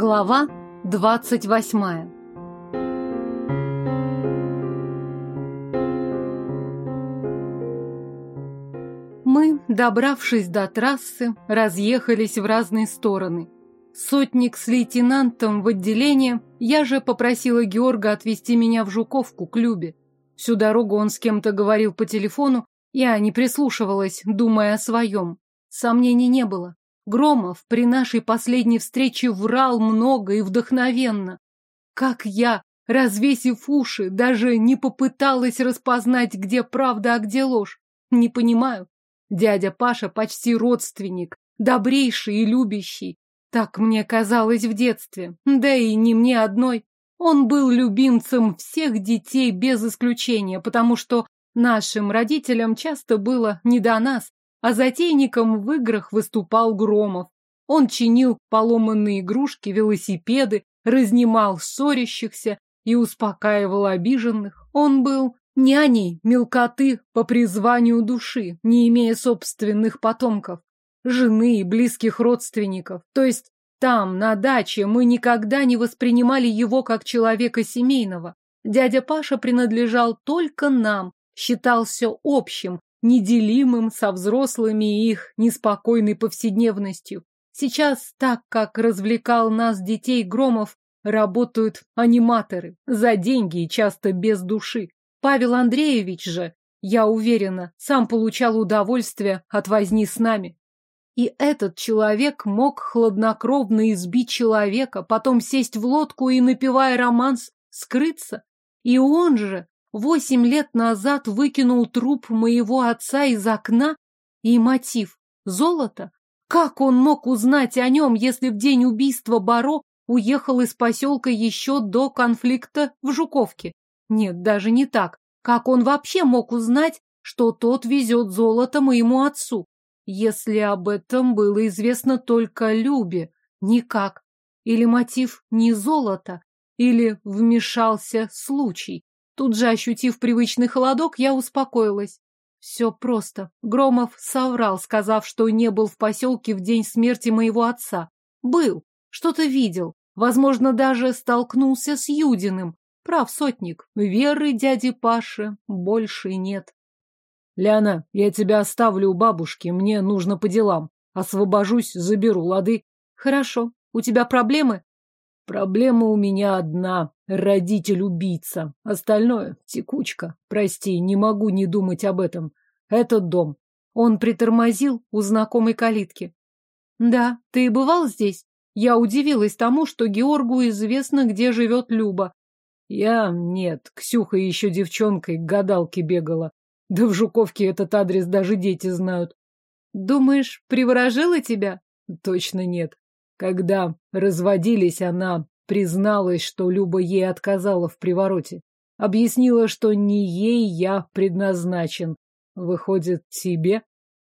Глава двадцать восьмая Мы, добравшись до трассы, разъехались в разные стороны. Сотник с лейтенантом в отделение, я же попросила Георга отвезти меня в Жуковку к Любе. Всю дорогу он с кем-то говорил по телефону, я не прислушивалась, думая о своем. Сомнений не было. Громов при нашей последней встрече врал много и вдохновенно. Как я, развесив уши, даже не попыталась распознать, где правда, а где ложь. Не понимаю. Дядя Паша почти родственник, добрейший и любящий. Так мне казалось в детстве, да и не мне одной. Он был любимцем всех детей без исключения, потому что нашим родителям часто было не до нас, а затейником в играх выступал Громов. Он чинил поломанные игрушки, велосипеды, разнимал ссорящихся и успокаивал обиженных. Он был няней мелкоты по призванию души, не имея собственных потомков, жены и близких родственников. То есть там, на даче, мы никогда не воспринимали его как человека семейного. Дядя Паша принадлежал только нам, считался общим, неделимым со взрослыми их неспокойной повседневностью. Сейчас, так как развлекал нас детей Громов, работают аниматоры за деньги и часто без души. Павел Андреевич же, я уверена, сам получал удовольствие от возни с нами. И этот человек мог хладнокровно избить человека, потом сесть в лодку и, напевая романс, скрыться. И он же восемь лет назад выкинул труп моего отца из окна и мотив — золото. Как он мог узнать о нем, если в день убийства Баро уехал из поселка еще до конфликта в Жуковке? Нет, даже не так. Как он вообще мог узнать, что тот везет золото моему отцу? Если об этом было известно только Любе, никак. Или мотив не золото, или вмешался случай. Тут же, ощутив привычный холодок, я успокоилась. Все просто. Громов соврал, сказав, что не был в поселке в день смерти моего отца. Был. Что-то видел. Возможно, даже столкнулся с Юдиным. Прав сотник. Веры дяди Паши больше нет. Ляна, я тебя оставлю у бабушки. Мне нужно по делам. Освобожусь, заберу, лады? Хорошо. У тебя проблемы? Проблема у меня одна. Родитель-убийца. Остальное — текучка. Прости, не могу не думать об этом. Этот дом. Он притормозил у знакомой калитки. Да, ты бывал здесь? Я удивилась тому, что Георгу известно, где живет Люба. Я нет. Ксюха еще девчонкой к гадалке бегала. Да в Жуковке этот адрес даже дети знают. Думаешь, приворожила тебя? Точно нет. Когда разводились, она призналась, что Люба ей отказала в привороте. Объяснила, что не ей я предназначен. Выходит, тебе?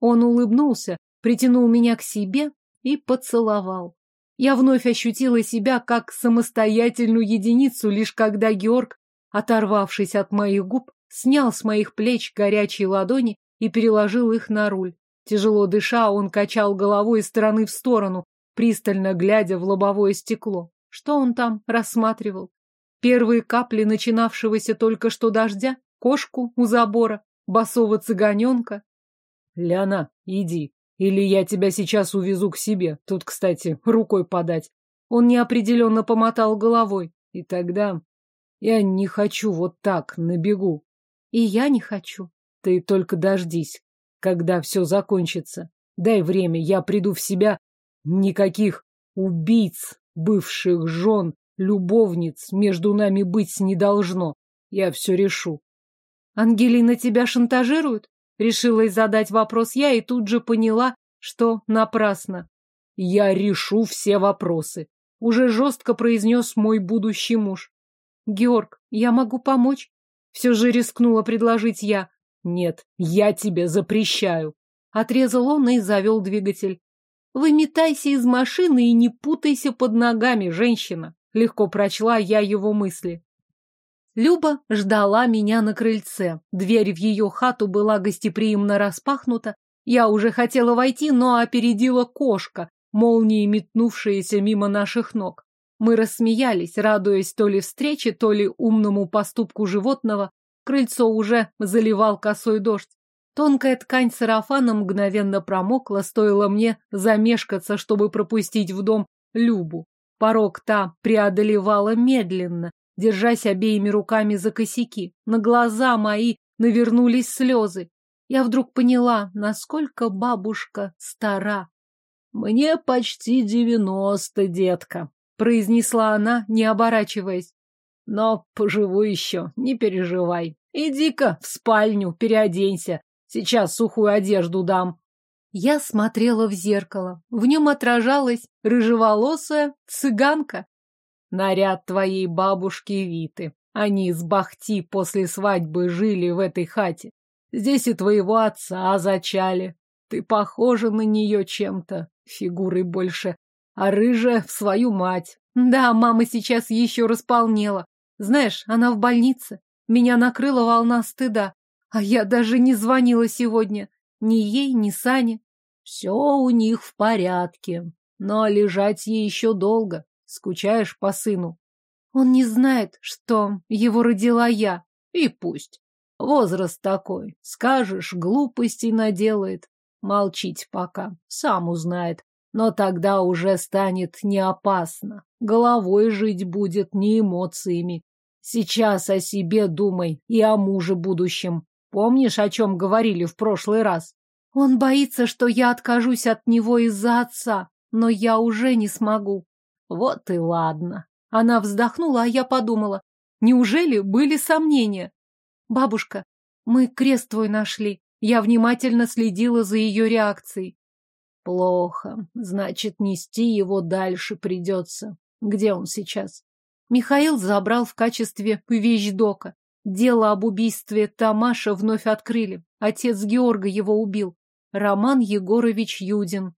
Он улыбнулся, притянул меня к себе и поцеловал. Я вновь ощутила себя как самостоятельную единицу, лишь когда Георг, оторвавшись от моих губ, снял с моих плеч горячие ладони и переложил их на руль. Тяжело дыша, он качал головой из стороны в сторону, пристально глядя в лобовое стекло. Что он там рассматривал? Первые капли начинавшегося только что дождя, кошку у забора, басового цыганенка. Ляна, иди, или я тебя сейчас увезу к себе. Тут, кстати, рукой подать. Он неопределенно помотал головой. И тогда я не хочу вот так, на бегу. И я не хочу. Ты только дождись, когда все закончится. Дай время, я приду в себя Никаких убийц, бывших жен, любовниц между нами быть не должно. Я все решу. Ангелина тебя шантажирует? Решилась задать вопрос я и тут же поняла, что напрасно. Я решу все вопросы. Уже жестко произнес мой будущий муж. Георг, я могу помочь? Все же рискнула предложить я. Нет, я тебе запрещаю. Отрезал он и завел двигатель. Выметайся из машины и не путайся под ногами, женщина. Легко прочла я его мысли. Люба ждала меня на крыльце. Дверь в ее хату была гостеприимно распахнута. Я уже хотела войти, но опередила кошка, молнией метнувшаяся мимо наших ног. Мы рассмеялись, радуясь то ли встрече, то ли умному поступку животного. Крыльцо уже заливал косой дождь. Тонкая ткань сарафана мгновенно промокла, стоило мне замешкаться, чтобы пропустить в дом Любу. Порог та преодолевала медленно, держась обеими руками за косяки. На глаза мои навернулись слезы. Я вдруг поняла, насколько бабушка стара. «Мне почти девяносто, детка», — произнесла она, не оборачиваясь. «Но поживу еще, не переживай. Иди-ка в спальню, переоденься. Сейчас сухую одежду дам». Я смотрела в зеркало. В нем отражалась рыжеволосая цыганка. Наряд твоей бабушки Виты. Они с Бахти после свадьбы жили в этой хате. Здесь и твоего отца зачали. Ты похожа на нее чем-то, фигурой больше, а рыжая в свою мать. Да, мама сейчас еще располнела. Знаешь, она в больнице. Меня накрыла волна стыда. А я даже не звонила сегодня. Ни ей, ни Сане. Все у них в порядке. Но лежать ей еще долго. Скучаешь по сыну? Он не знает, что его родила я. И пусть. Возраст такой. Скажешь, глупостей наделает. Молчить пока. Сам узнает. Но тогда уже станет не опасно. Головой жить будет, не эмоциями. Сейчас о себе думай и о муже будущем. Помнишь, о чем говорили в прошлый раз? Он боится, что я откажусь от него из-за отца, но я уже не смогу. Вот и ладно. Она вздохнула, а я подумала, неужели были сомнения? Бабушка, мы крест твой нашли. Я внимательно следила за ее реакцией. Плохо. Значит, нести его дальше придется. Где он сейчас? Михаил забрал в качестве вещдока. Дело об убийстве Тамаша вновь открыли. Отец Георга его убил. Роман Егорович Юдин.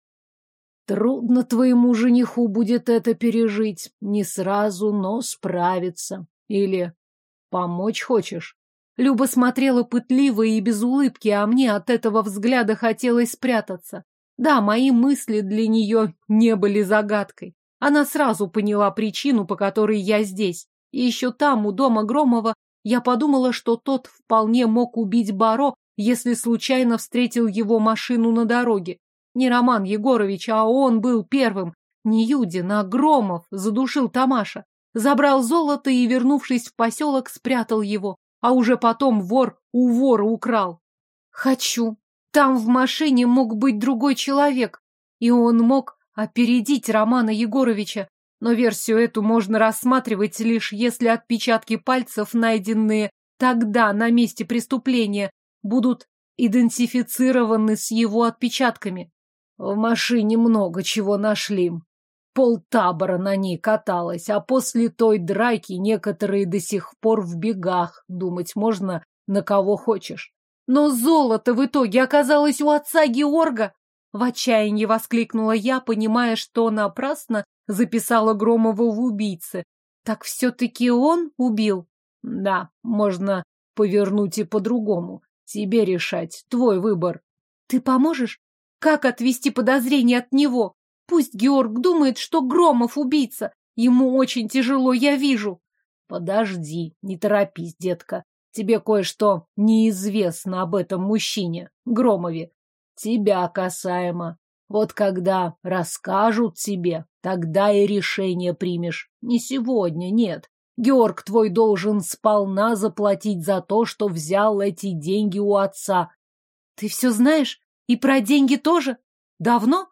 Трудно твоему жениху будет это пережить. Не сразу, но справиться. Или помочь хочешь? Люба смотрела пытливо и без улыбки, а мне от этого взгляда хотелось спрятаться. Да, мои мысли для нее не были загадкой. Она сразу поняла причину, по которой я здесь. И еще там, у дома Громова, я подумала, что тот вполне мог убить Баро, если случайно встретил его машину на дороге. Не Роман Егорович, а он был первым. Не Юдин, а Громов задушил Тамаша. Забрал золото и, вернувшись в поселок, спрятал его а уже потом вор у вора украл. Хочу. Там в машине мог быть другой человек, и он мог опередить Романа Егоровича, но версию эту можно рассматривать лишь если отпечатки пальцев, найденные тогда на месте преступления, будут идентифицированы с его отпечатками. В машине много чего нашли, Полтабора на ней каталось, а после той драки некоторые до сих пор в бегах. Думать можно на кого хочешь. Но золото в итоге оказалось у отца Георга. В отчаянии воскликнула я, понимая, что напрасно записала Громова в убийце. Так все-таки он убил? Да, можно повернуть и по-другому. Тебе решать, твой выбор. Ты поможешь? Как отвести подозрение от него? Пусть Георг думает, что Громов убийца. Ему очень тяжело, я вижу. Подожди, не торопись, детка. Тебе кое-что неизвестно об этом мужчине, Громове. Тебя касаемо. Вот когда расскажут тебе, тогда и решение примешь. Не сегодня, нет. Георг твой должен сполна заплатить за то, что взял эти деньги у отца. Ты все знаешь? И про деньги тоже? Давно?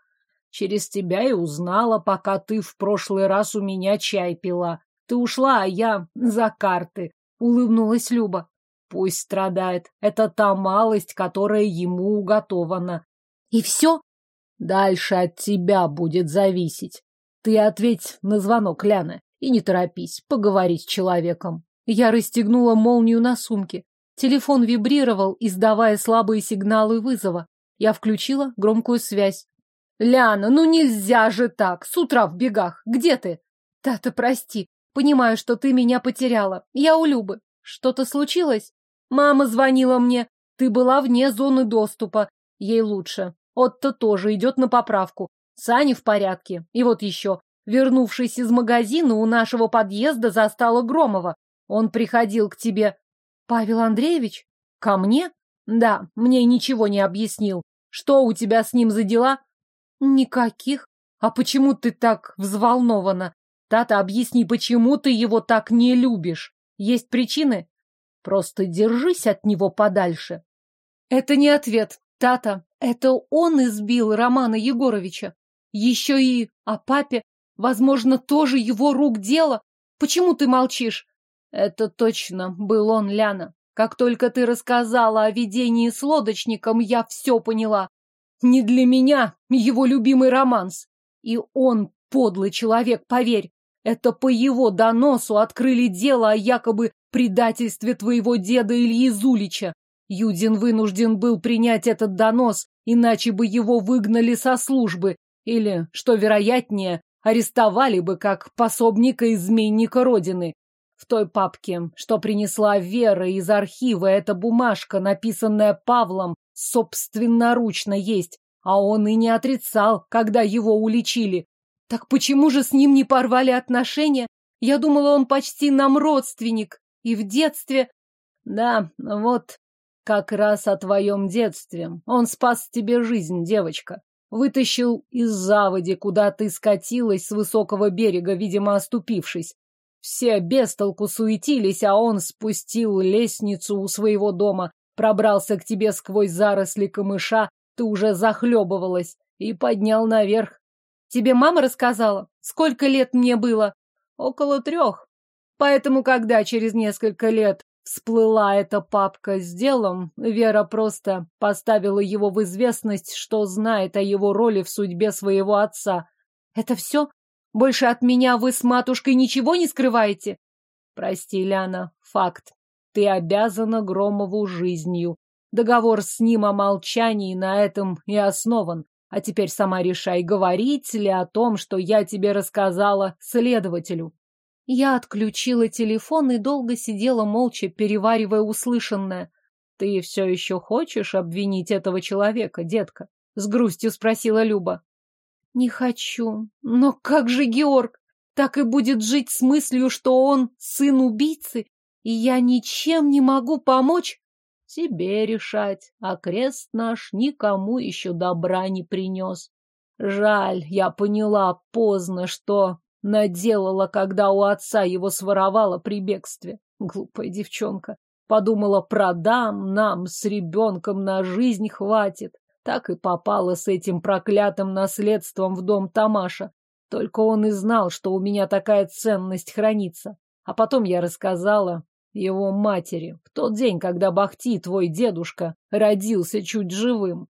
Через тебя и узнала, пока ты в прошлый раз у меня чай пила. Ты ушла, а я за карты. Улыбнулась Люба. Пусть страдает. Это та малость, которая ему уготована. И все? Дальше от тебя будет зависеть. Ты ответь на звонок, Ляна, и не торопись, поговори с человеком. Я расстегнула молнию на сумке. Телефон вибрировал, издавая слабые сигналы вызова. Я включила громкую связь. Ляна, ну нельзя же так, с утра в бегах. Где ты? Тата, прости. Понимаю, что ты меня потеряла. Я у Любы. Что-то случилось? Мама звонила мне. Ты была вне зоны доступа. Ей лучше. Отто тоже идет на поправку. Сани в порядке. И вот еще. вернувшись из магазина, у нашего подъезда застала Громова. Он приходил к тебе. Павел Андреевич? Ко мне? Да, мне ничего не объяснил. Что у тебя с ним за дела? Никаких. А почему ты так взволнована? Тата, объясни, почему ты его так не любишь? Есть причины? Просто держись от него подальше. Это не ответ. Тата, это он избил Романа Егоровича. Еще и о папе. Возможно, тоже его рук дело. Почему ты молчишь? Это точно был он, Ляна. Как только ты рассказала о видении с лодочником, я все поняла. Не для меня его любимый романс. И он подлый человек, поверь. Это по его доносу открыли дело о якобы предательстве твоего деда Ильи Зулича. Юдин вынужден был принять этот донос, иначе бы его выгнали со службы, или, что вероятнее, арестовали бы как пособника-изменника Родины. В той папке, что принесла Вера из архива, эта бумажка, написанная Павлом, собственноручно есть, а он и не отрицал, когда его уличили. Так почему же с ним не порвали отношения? Я думала, он почти нам родственник. И в детстве... Да, вот как раз о твоем детстве. Он спас тебе жизнь, девочка. Вытащил из заводи, куда ты скатилась с высокого берега, видимо, оступившись. Все без толку суетились, а он спустил лестницу у своего дома, пробрался к тебе сквозь заросли камыша, ты уже захлебывалась, и поднял наверх. Тебе мама рассказала, сколько лет мне было? Около трех. Поэтому, когда через несколько лет всплыла эта папка с делом, Вера просто поставила его в известность, что знает о его роли в судьбе своего отца. Это все? Больше от меня вы с матушкой ничего не скрываете? Прости, Ляна, факт. Ты обязана Громову жизнью. Договор с ним о молчании на этом и основан. А теперь сама решай, говорить ли о том, что я тебе рассказала следователю. Я отключила телефон и долго сидела молча, переваривая услышанное. Ты все еще хочешь обвинить этого человека, детка? С грустью спросила Люба. Не хочу. Но как же Георг? Так и будет жить с мыслью, что он сын убийцы, и я ничем не могу помочь? Тебе решать, а крест наш никому еще добра не принес. Жаль, я поняла поздно, что наделала, когда у отца его своровала при бегстве. Глупая девчонка. Подумала, продам нам с ребенком на жизнь хватит. Так и попала с этим проклятым наследством в дом Тамаша. Только он и знал, что у меня такая ценность хранится. А потом я рассказала, его матери, в тот день, когда Бахти, твой дедушка, родился чуть живым.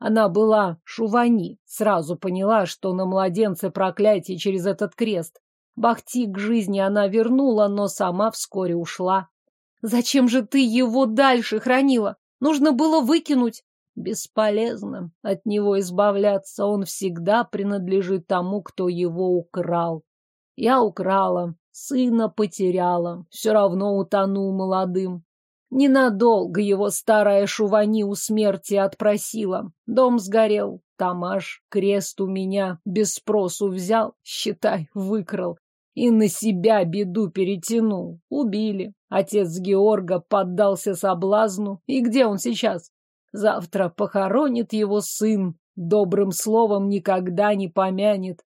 Она была шувани, сразу поняла, что на младенце проклятие через этот крест. Бахти к жизни она вернула, но сама вскоре ушла. Зачем же ты его дальше хранила? Нужно было выкинуть. Бесполезно от него избавляться, он всегда принадлежит тому, кто его украл. Я украла, Сына потеряла, все равно утонул молодым. Ненадолго его старая Шувани у смерти отпросила. Дом сгорел, Тамаш крест у меня без спросу взял, считай, выкрал. И на себя беду перетянул. Убили. Отец Георга поддался соблазну. И где он сейчас? Завтра похоронит его сын. Добрым словом никогда не помянет.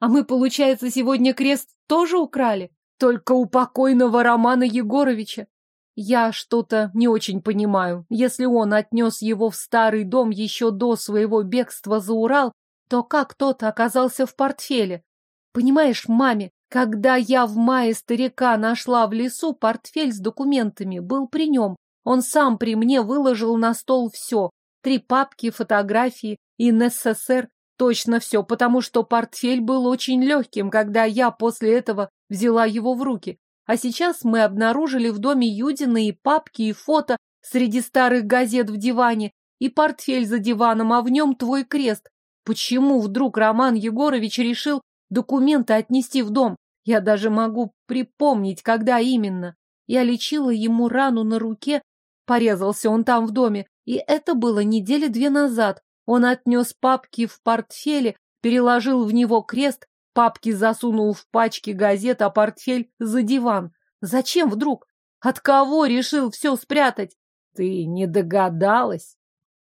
А мы, получается, сегодня крест тоже украли? Только у покойного Романа Егоровича. Я что-то не очень понимаю. Если он отнес его в старый дом еще до своего бегства за Урал, то как тот оказался в портфеле? Понимаешь, маме, когда я в мае старика нашла в лесу, портфель с документами был при нем. Он сам при мне выложил на стол все. Три папки, фотографии и НССР. Точно все, потому что портфель был очень легким, когда я после этого взяла его в руки. А сейчас мы обнаружили в доме Юдина и папки, и фото среди старых газет в диване, и портфель за диваном, а в нем твой крест. Почему вдруг Роман Егорович решил документы отнести в дом? Я даже могу припомнить, когда именно. Я лечила ему рану на руке, порезался он там в доме, и это было недели две назад. Он отнес папки в портфеле, переложил в него крест, Папки засунул в пачки газет, а портфель за диван. Зачем вдруг? От кого решил все спрятать? Ты не догадалась?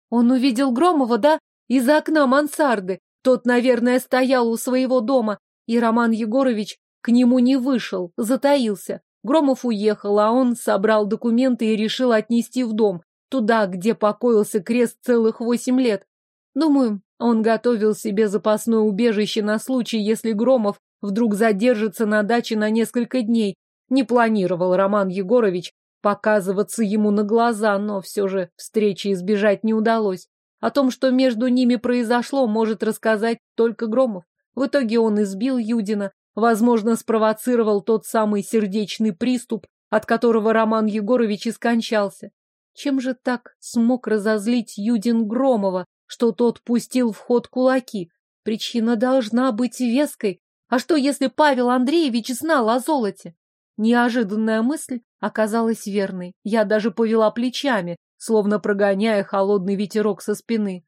Он увидел Громова, да? Из окна мансарды. Тот, наверное, стоял у своего дома, и Роман Егорович к нему не вышел, затаился. Громов уехал, а он собрал документы и решил отнести в дом, туда, где покоился крест целых восемь лет. Думаю, он готовил себе запасное убежище на случай, если Громов вдруг задержится на даче на несколько дней. Не планировал Роман Егорович показываться ему на глаза, но все же встречи избежать не удалось. О том, что между ними произошло, может рассказать только Громов. В итоге он избил Юдина, возможно, спровоцировал тот самый сердечный приступ, от которого Роман Егорович и скончался. Чем же так смог разозлить Юдин Громова, что тот пустил в ход кулаки? Причина должна быть веской. А что, если Павел Андреевич знал о золоте? Неожиданная мысль оказалась верной. Я даже повела плечами, словно прогоняя холодный ветерок со спины.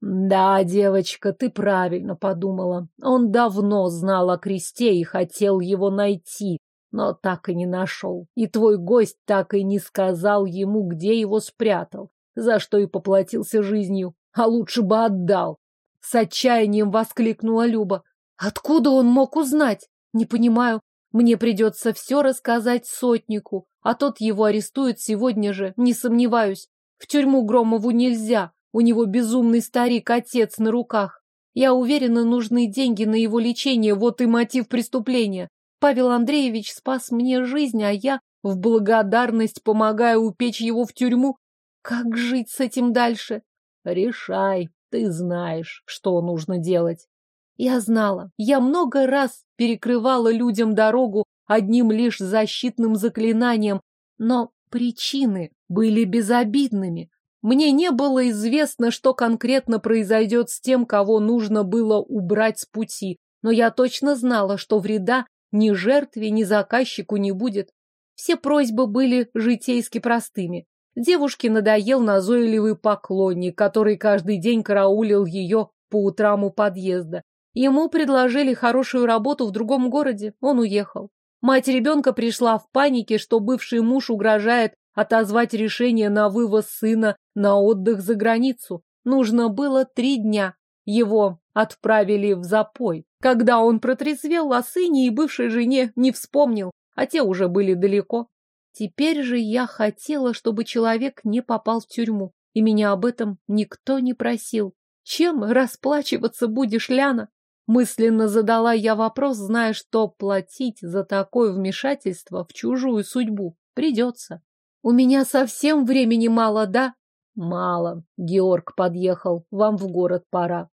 Да, девочка, ты правильно подумала. Он давно знал о кресте и хотел его найти, но так и не нашел. И твой гость так и не сказал ему, где его спрятал, за что и поплатился жизнью, а лучше бы отдал. С отчаянием воскликнула Люба. Откуда он мог узнать? Не понимаю. Мне придется все рассказать сотнику, а тот его арестует сегодня же, не сомневаюсь. В тюрьму Громову нельзя, у него безумный старик-отец на руках. Я уверена, нужны деньги на его лечение, вот и мотив преступления. Павел Андреевич спас мне жизнь, а я в благодарность помогаю упечь его в тюрьму. Как жить с этим дальше? Решай, ты знаешь, что нужно делать. Я знала. Я много раз перекрывала людям дорогу одним лишь защитным заклинанием, но причины были безобидными. Мне не было известно, что конкретно произойдет с тем, кого нужно было убрать с пути, но я точно знала, что вреда ни жертве, ни заказчику не будет. Все просьбы были житейски простыми. Девушке надоел назойливый поклонник, который каждый день караулил ее по утрам у подъезда. Ему предложили хорошую работу в другом городе, он уехал. Мать ребенка пришла в панике, что бывший муж угрожает отозвать решение на вывоз сына на отдых за границу. Нужно было три дня. Его отправили в запой. Когда он протрезвел, о сыне и бывшей жене не вспомнил, а те уже были далеко. Теперь же я хотела, чтобы человек не попал в тюрьму, и меня об этом никто не просил. Чем расплачиваться будешь, Ляна? Мысленно задала я вопрос, зная, что платить за такое вмешательство в чужую судьбу придется. У меня совсем времени мало, да? Мало. Георг подъехал. Вам в город пора.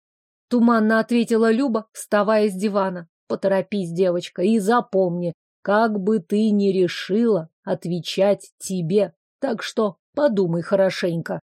Туманно ответила Люба, вставая с дивана. Поторопись, девочка, и запомни, как бы ты ни решила отвечать тебе. Так что подумай хорошенько.